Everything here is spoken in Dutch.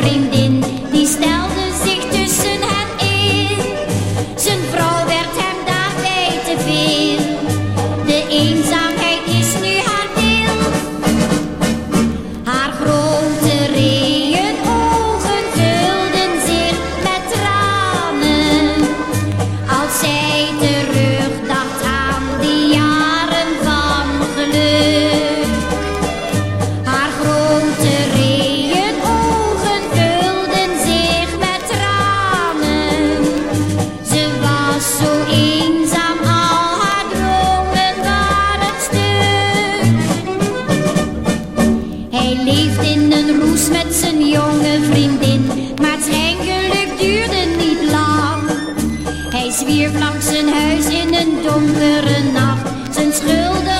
vreemde In een roes met zijn jonge vriendin, maar het schijngeluk duurde niet lang. Hij zwierf langs zijn huis in een donkere nacht, zijn schuldige